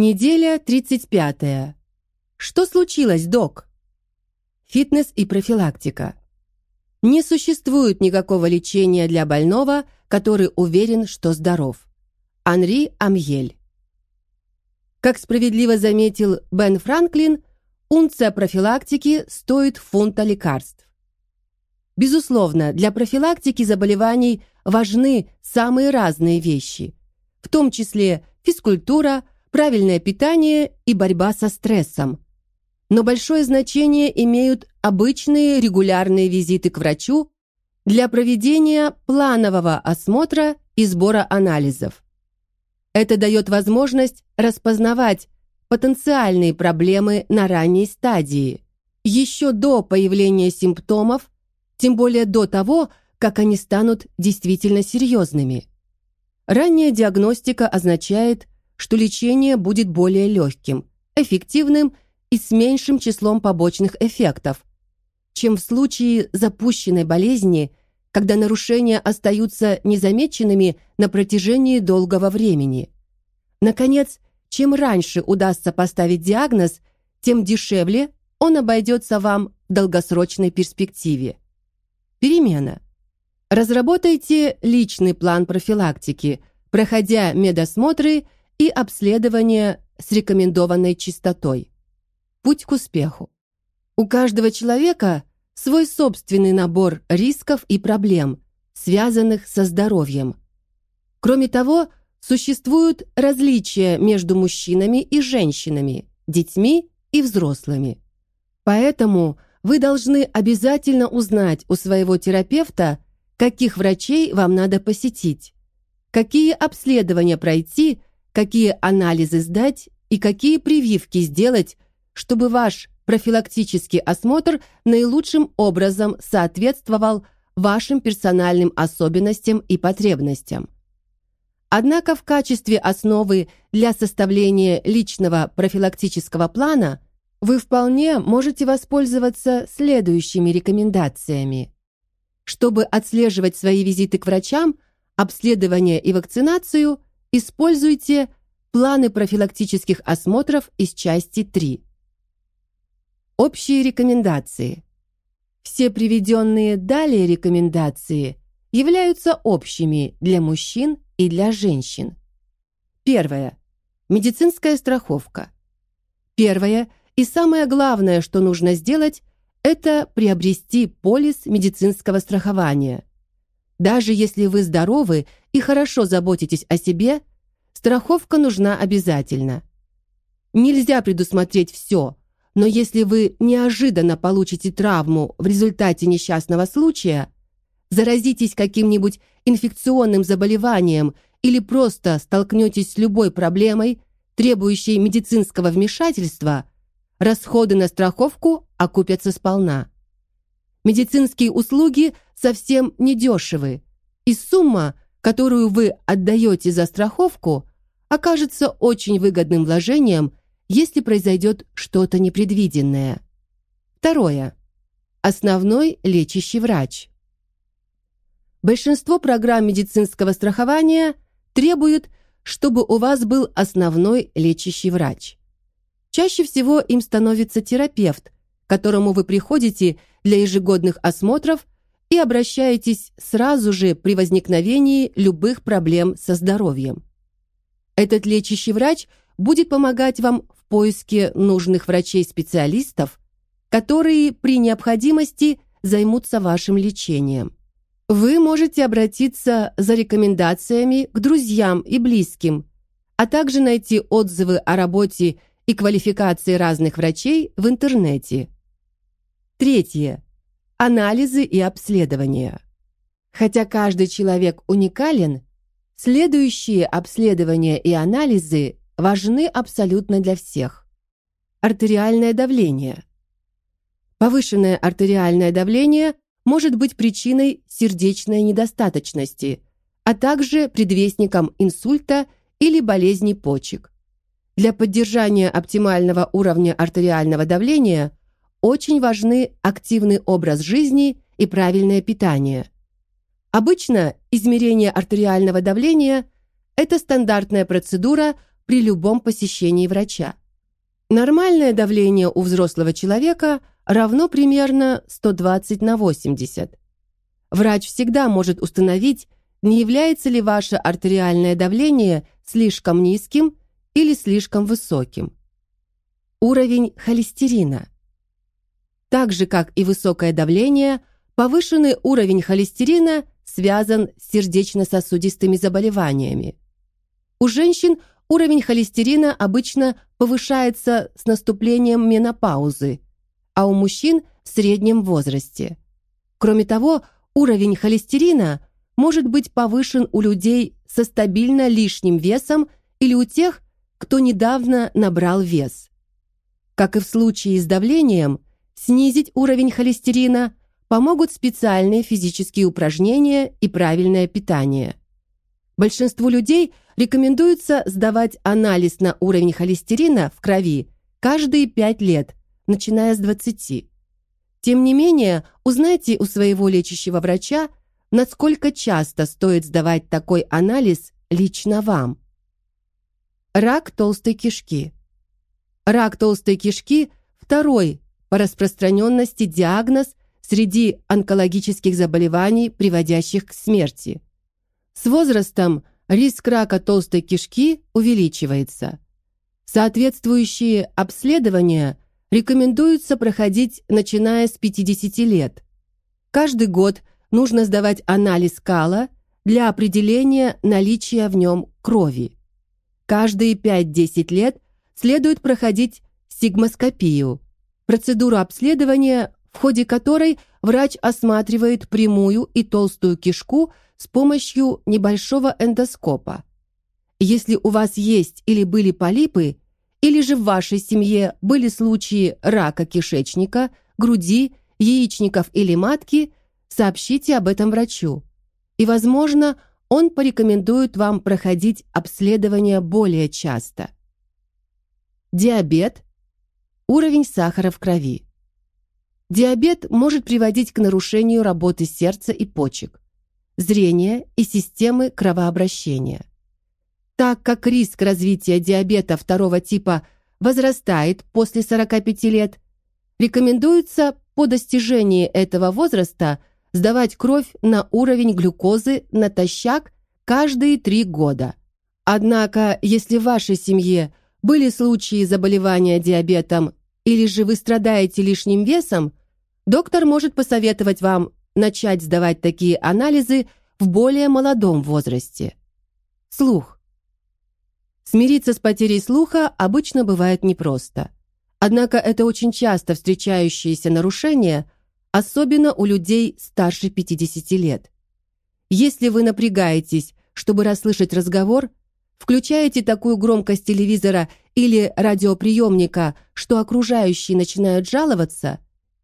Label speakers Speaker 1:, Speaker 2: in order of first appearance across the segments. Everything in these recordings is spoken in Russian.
Speaker 1: Неделя 35. Что случилось, док? Фитнес и профилактика. Не существует никакого лечения для больного, который уверен, что здоров. Анри Амьель. Как справедливо заметил Бен Франклин, унция профилактики стоит фунта лекарств. Безусловно, для профилактики заболеваний важны самые разные вещи, в том числе физкультура, правильное питание и борьба со стрессом. Но большое значение имеют обычные регулярные визиты к врачу для проведения планового осмотра и сбора анализов. Это дает возможность распознавать потенциальные проблемы на ранней стадии, еще до появления симптомов, тем более до того, как они станут действительно серьезными. Ранняя диагностика означает, что лечение будет более легким, эффективным и с меньшим числом побочных эффектов, чем в случае запущенной болезни, когда нарушения остаются незамеченными на протяжении долгого времени. Наконец, чем раньше удастся поставить диагноз, тем дешевле он обойдется вам в долгосрочной перспективе. Перемена. Разработайте личный план профилактики, проходя медосмотры и обследование с рекомендованной частотой. Путь к успеху. У каждого человека свой собственный набор рисков и проблем, связанных со здоровьем. Кроме того, существуют различия между мужчинами и женщинами, детьми и взрослыми. Поэтому вы должны обязательно узнать у своего терапевта, каких врачей вам надо посетить, какие обследования пройти какие анализы сдать и какие прививки сделать, чтобы ваш профилактический осмотр наилучшим образом соответствовал вашим персональным особенностям и потребностям. Однако в качестве основы для составления личного профилактического плана вы вполне можете воспользоваться следующими рекомендациями. Чтобы отслеживать свои визиты к врачам, обследование и вакцинацию – Используйте планы профилактических осмотров из части 3. Общие рекомендации. Все приведенные далее рекомендации являются общими для мужчин и для женщин. Первое. Медицинская страховка. Первое и самое главное, что нужно сделать, это приобрести полис медицинского страхования. Даже если вы здоровы и хорошо заботитесь о себе, страховка нужна обязательно. Нельзя предусмотреть все, но если вы неожиданно получите травму в результате несчастного случая, заразитесь каким-нибудь инфекционным заболеванием или просто столкнетесь с любой проблемой, требующей медицинского вмешательства, расходы на страховку окупятся сполна. Медицинские услуги совсем недешевы, и сумма, которую вы отдаете за страховку, окажется очень выгодным вложением, если произойдет что-то непредвиденное. Второе. Основной лечащий врач. Большинство программ медицинского страхования требуют, чтобы у вас был основной лечащий врач. Чаще всего им становится терапевт, к которому вы приходите для ежегодных осмотров и обращаетесь сразу же при возникновении любых проблем со здоровьем. Этот лечащий врач будет помогать вам поиске нужных врачей-специалистов, которые при необходимости займутся вашим лечением. Вы можете обратиться за рекомендациями к друзьям и близким, а также найти отзывы о работе и квалификации разных врачей в интернете. Третье. Анализы и обследования. Хотя каждый человек уникален, следующие обследования и анализы важны абсолютно для всех. Артериальное давление. Повышенное артериальное давление может быть причиной сердечной недостаточности, а также предвестником инсульта или болезни почек. Для поддержания оптимального уровня артериального давления очень важны активный образ жизни и правильное питание. Обычно измерение артериального давления – это стандартная процедура при любом посещении врача. Нормальное давление у взрослого человека равно примерно 120 на 80. Врач всегда может установить, не является ли ваше артериальное давление слишком низким или слишком высоким. Уровень холестерина. Так же, как и высокое давление, повышенный уровень холестерина связан с сердечно-сосудистыми заболеваниями. У женщин уровень холестерина обычно повышается с наступлением менопаузы, а у мужчин в среднем возрасте. Кроме того, уровень холестерина может быть повышен у людей со стабильно лишним весом или у тех, кто недавно набрал вес. Как и в случае с давлением, снизить уровень холестерина помогут специальные физические упражнения и правильное питание. Большинству людей рекомендуется сдавать анализ на уровень холестерина в крови каждые 5 лет, начиная с 20. Тем не менее, узнайте у своего лечащего врача, насколько часто стоит сдавать такой анализ лично вам. Рак толстой кишки. Рак толстой кишки – второй по распространенности диагноз среди онкологических заболеваний, приводящих к смерти. С возрастом риск рака толстой кишки увеличивается. Соответствующие обследования рекомендуется проходить начиная с 50 лет. Каждый год нужно сдавать анализ кала для определения наличия в нем крови. Каждые 5-10 лет следует проходить сигмоскопию, процедуру обследования, в ходе которой врач осматривает прямую и толстую кишку с помощью небольшого эндоскопа. Если у вас есть или были полипы, или же в вашей семье были случаи рака кишечника, груди, яичников или матки, сообщите об этом врачу. И, возможно, он порекомендует вам проходить обследование более часто. Диабет. Уровень сахара в крови. Диабет может приводить к нарушению работы сердца и почек, зрения и системы кровообращения. Так как риск развития диабета второго типа возрастает после 45 лет, рекомендуется по достижении этого возраста сдавать кровь на уровень глюкозы натощак каждые три года. Однако, если в вашей семье были случаи заболевания диабетом или же вы страдаете лишним весом, доктор может посоветовать вам начать сдавать такие анализы в более молодом возрасте. Слух. Смириться с потерей слуха обычно бывает непросто. Однако это очень часто встречающееся нарушение – особенно у людей старше 50 лет. Если вы напрягаетесь, чтобы расслышать разговор, включаете такую громкость телевизора или радиоприемника, что окружающие начинают жаловаться,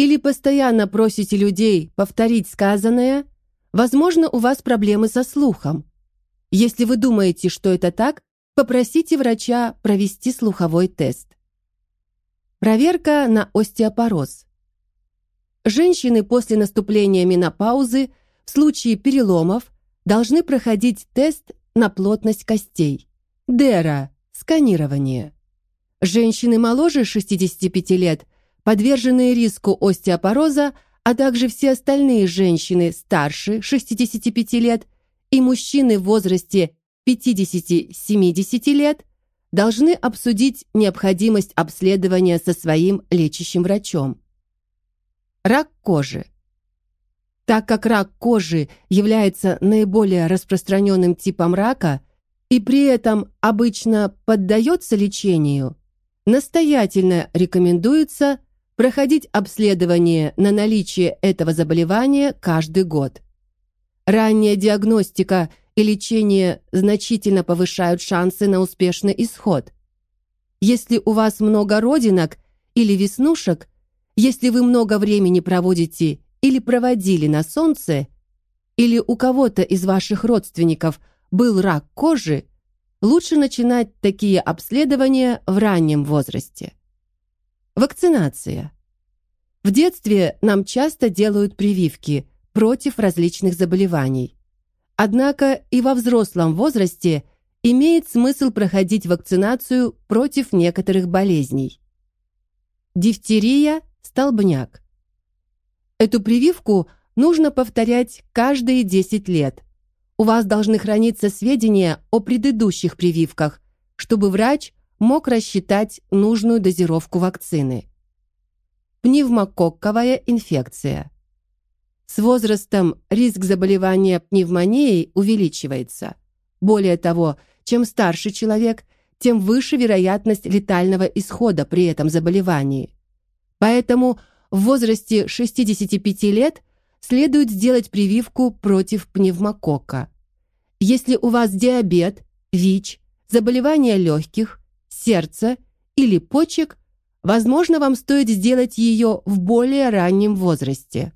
Speaker 1: или постоянно просите людей повторить сказанное, возможно, у вас проблемы со слухом. Если вы думаете, что это так, попросите врача провести слуховой тест. Проверка на остеопороз. Женщины после наступления менопаузы в случае переломов должны проходить тест на плотность костей. ДЭРА – сканирование. Женщины моложе 65 лет, подверженные риску остеопороза, а также все остальные женщины старше 65 лет и мужчины в возрасте 50-70 лет должны обсудить необходимость обследования со своим лечащим врачом. Рак кожи. Так как рак кожи является наиболее распространенным типом рака и при этом обычно поддается лечению, настоятельно рекомендуется проходить обследование на наличие этого заболевания каждый год. Ранняя диагностика и лечение значительно повышают шансы на успешный исход. Если у вас много родинок или веснушек, если вы много времени проводите или проводили на солнце, или у кого-то из ваших родственников был рак кожи, лучше начинать такие обследования в раннем возрасте. Вакцинация. В детстве нам часто делают прививки против различных заболеваний. Однако и во взрослом возрасте имеет смысл проходить вакцинацию против некоторых болезней. Дифтерия, столбняк. Эту прививку нужно повторять каждые 10 лет. У вас должны храниться сведения о предыдущих прививках, чтобы врач мог рассчитать нужную дозировку вакцины. Пневмококковая инфекция. С возрастом риск заболевания пневмонией увеличивается. Более того, чем старше человек, тем выше вероятность летального исхода при этом заболевании. Поэтому в возрасте 65 лет следует сделать прививку против пневмококка. Если у вас диабет, ВИЧ, заболевания легких, сердца или почек, возможно, вам стоит сделать ее в более раннем возрасте.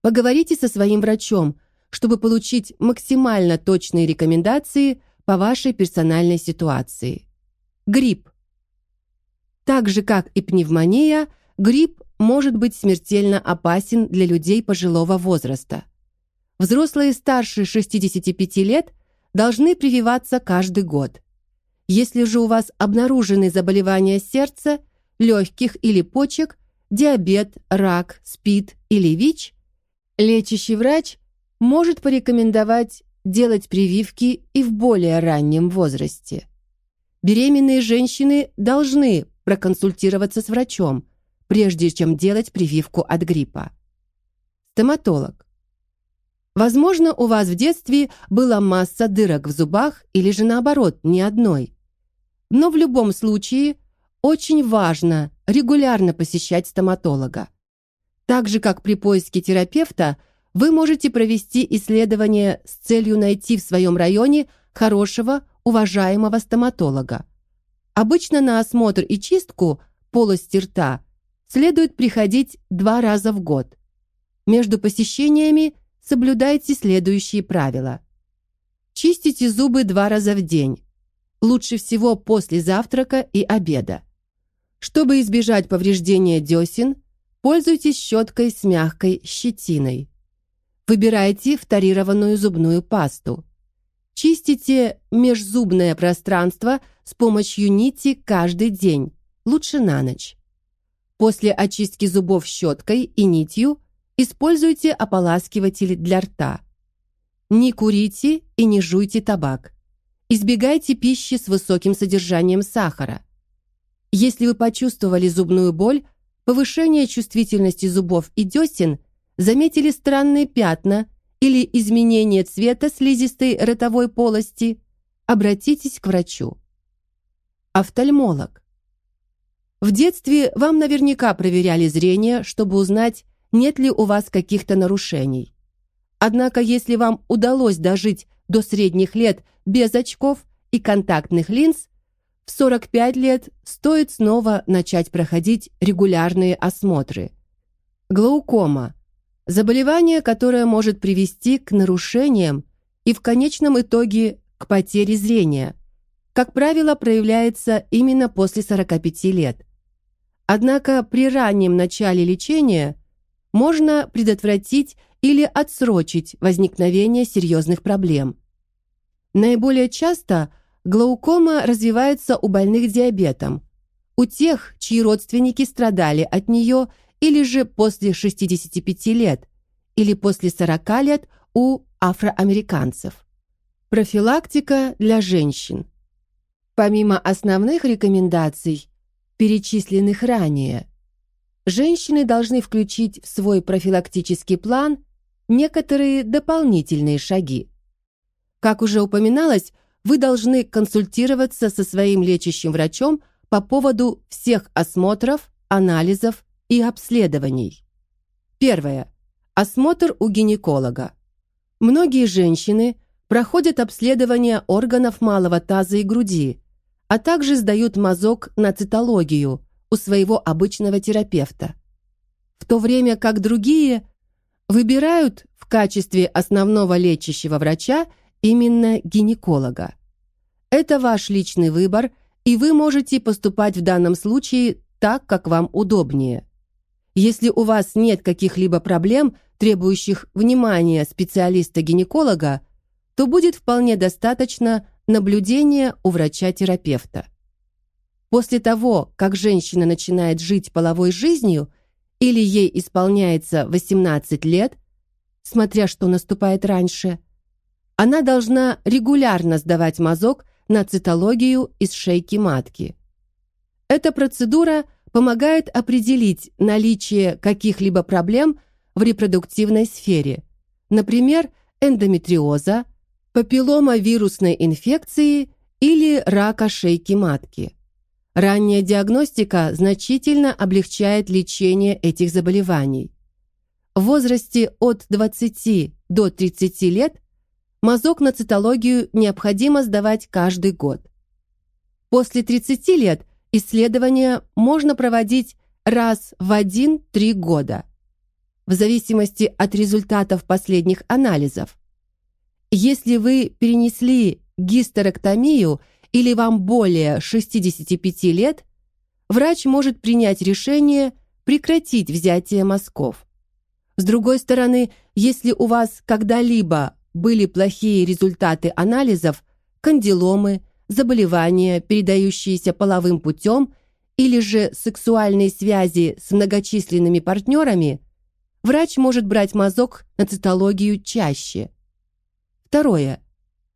Speaker 1: Поговорите со своим врачом, чтобы получить максимально точные рекомендации по вашей персональной ситуации. Грипп. Так же, как и пневмония, грипп может быть смертельно опасен для людей пожилого возраста. Взрослые старше 65 лет должны прививаться каждый год. Если же у вас обнаружены заболевания сердца, легких или почек, диабет, рак, СПИД или ВИЧ – Лечащий врач может порекомендовать делать прививки и в более раннем возрасте. Беременные женщины должны проконсультироваться с врачом, прежде чем делать прививку от гриппа. Стоматолог. Возможно, у вас в детстве была масса дырок в зубах или же наоборот, ни одной. Но в любом случае очень важно регулярно посещать стоматолога. Так же, как при поиске терапевта, вы можете провести исследование с целью найти в своем районе хорошего, уважаемого стоматолога. Обычно на осмотр и чистку полости рта следует приходить два раза в год. Между посещениями соблюдайте следующие правила. Чистите зубы два раза в день. Лучше всего после завтрака и обеда. Чтобы избежать повреждения десен, Пользуйтесь щеткой с мягкой щетиной. Выбирайте вторированную зубную пасту. Чистите межзубное пространство с помощью нити каждый день, лучше на ночь. После очистки зубов щеткой и нитью используйте ополаскиватель для рта. Не курите и не жуйте табак. Избегайте пищи с высоким содержанием сахара. Если вы почувствовали зубную боль, повышение чувствительности зубов и десен, заметили странные пятна или изменение цвета слизистой ротовой полости, обратитесь к врачу. Офтальмолог. В детстве вам наверняка проверяли зрение, чтобы узнать, нет ли у вас каких-то нарушений. Однако, если вам удалось дожить до средних лет без очков и контактных линз, в 45 лет стоит снова начать проходить регулярные осмотры. Глаукома – заболевание, которое может привести к нарушениям и в конечном итоге к потере зрения. Как правило, проявляется именно после 45 лет. Однако при раннем начале лечения можно предотвратить или отсрочить возникновение серьезных проблем. Наиболее часто – Глаукома развивается у больных диабетом, у тех, чьи родственники страдали от нее или же после 65 лет, или после 40 лет у афроамериканцев. Профилактика для женщин. Помимо основных рекомендаций, перечисленных ранее, женщины должны включить в свой профилактический план некоторые дополнительные шаги. Как уже упоминалось, вы должны консультироваться со своим лечащим врачом по поводу всех осмотров, анализов и обследований. Первое. Осмотр у гинеколога. Многие женщины проходят обследование органов малого таза и груди, а также сдают мазок на цитологию у своего обычного терапевта. В то время как другие выбирают в качестве основного лечащего врача именно гинеколога. Это ваш личный выбор, и вы можете поступать в данном случае так, как вам удобнее. Если у вас нет каких-либо проблем, требующих внимания специалиста-гинеколога, то будет вполне достаточно наблюдения у врача-терапевта. После того, как женщина начинает жить половой жизнью или ей исполняется 18 лет, смотря что наступает раньше, она должна регулярно сдавать мазок на цитологию из шейки матки. Эта процедура помогает определить наличие каких-либо проблем в репродуктивной сфере, например, эндометриоза, папилломавирусной инфекции или рака шейки матки. Ранняя диагностика значительно облегчает лечение этих заболеваний. В возрасте от 20 до 30 лет мазок на цитологию необходимо сдавать каждый год. После 30 лет исследования можно проводить раз в 1-3 года, в зависимости от результатов последних анализов. Если вы перенесли гистерэктомию или вам более 65 лет, врач может принять решение прекратить взятие мазков. С другой стороны, если у вас когда-либо были плохие результаты анализов, кандиломы, заболевания, передающиеся половым путем, или же сексуальные связи с многочисленными партнерами, врач может брать мазок на цитологию чаще. Второе.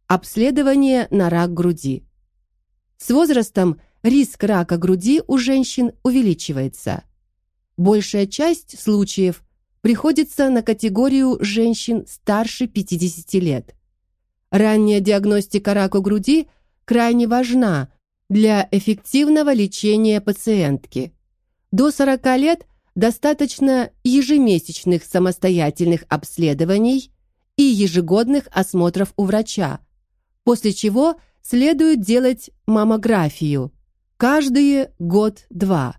Speaker 1: Обследование на рак груди. С возрастом риск рака груди у женщин увеличивается. Большая часть случаев приходится на категорию женщин старше 50 лет. Ранняя диагностика рака груди крайне важна для эффективного лечения пациентки. До 40 лет достаточно ежемесячных самостоятельных обследований и ежегодных осмотров у врача, после чего – следует делать маммографию каждые год-два.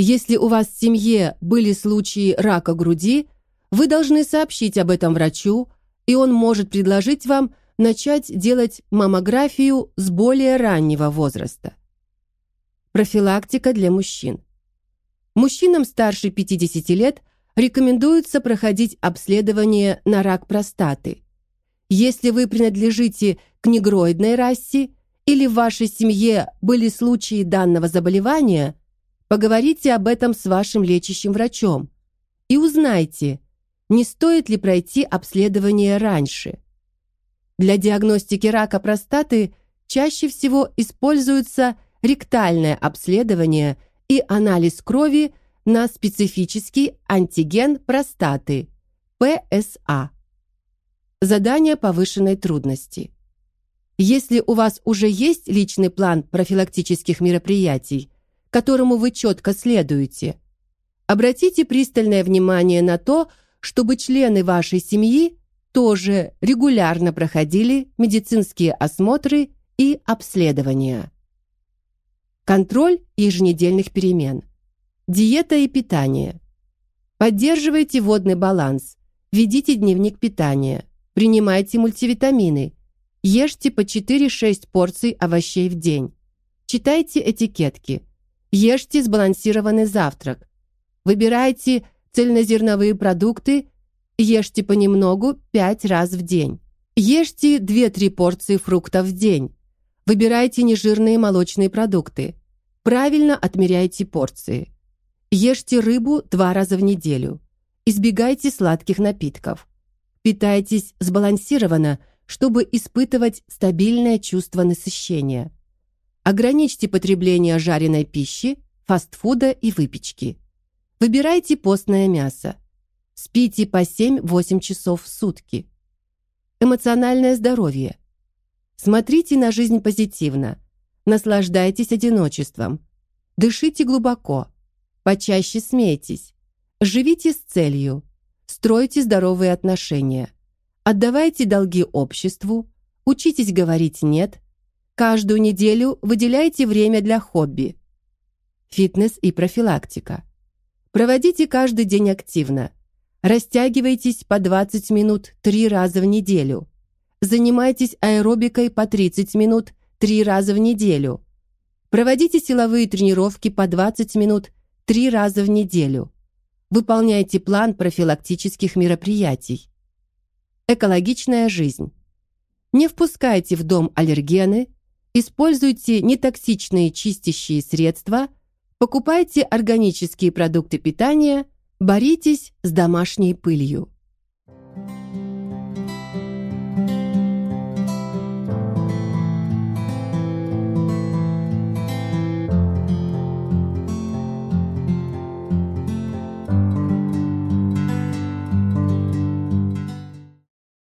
Speaker 1: Если у вас в семье были случаи рака груди, вы должны сообщить об этом врачу, и он может предложить вам начать делать маммографию с более раннего возраста. Профилактика для мужчин. Мужчинам старше 50 лет рекомендуется проходить обследование на рак простаты. Если вы принадлежите к негроидной расе или в вашей семье были случаи данного заболевания, поговорите об этом с вашим лечащим врачом и узнайте, не стоит ли пройти обследование раньше. Для диагностики рака простаты чаще всего используется ректальное обследование и анализ крови на специфический антиген простаты ПСА. Задание повышенной трудности. Если у вас уже есть личный план профилактических мероприятий, которому вы четко следуете, обратите пристальное внимание на то, чтобы члены вашей семьи тоже регулярно проходили медицинские осмотры и обследования. Контроль еженедельных перемен. Диета и питание. Поддерживайте водный баланс. Ведите дневник питания. Принимайте мультивитамины. Ешьте по 4-6 порций овощей в день. Читайте этикетки. Ешьте сбалансированный завтрак. Выбирайте цельнозерновые продукты. Ешьте понемногу 5 раз в день. Ешьте 2-3 порции фруктов в день. Выбирайте нежирные молочные продукты. Правильно отмеряйте порции. Ешьте рыбу два раза в неделю. Избегайте сладких напитков. Питайтесь сбалансированно, чтобы испытывать стабильное чувство насыщения. Ограничьте потребление жареной пищи, фастфуда и выпечки. Выбирайте постное мясо. Спите по 7-8 часов в сутки. Эмоциональное здоровье. Смотрите на жизнь позитивно. Наслаждайтесь одиночеством. Дышите глубоко. Почаще смейтесь. Живите с целью. Стройте здоровые отношения. Отдавайте долги обществу, учитесь говорить «нет», Каждую неделю выделяйте время для хобби. Фитнес и профилактика. Проводите каждый день активно. Растягивайтесь по 20 минут 3 раза в неделю. Занимайтесь аэробикой по 30 минут 3 раза в неделю. Проводите силовые тренировки по 20 минут 3 раза в неделю. Выполняйте план профилактических мероприятий. Экологичная жизнь. Не впускайте в дом аллергены, Используйте нетоксичные чистящие средства, покупайте органические продукты питания, боритесь с домашней пылью.